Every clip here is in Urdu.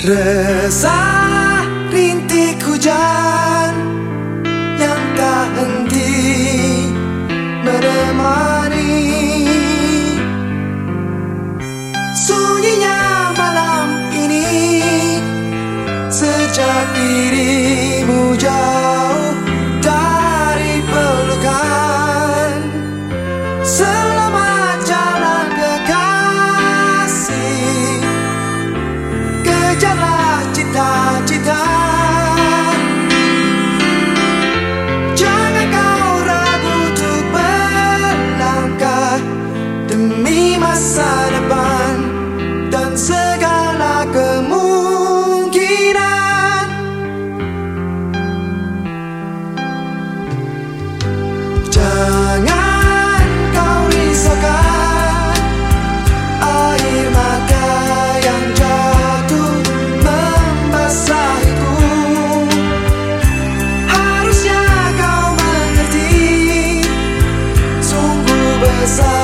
سجار یقا ہندی برماری سونی ملان گری مزا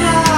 gonna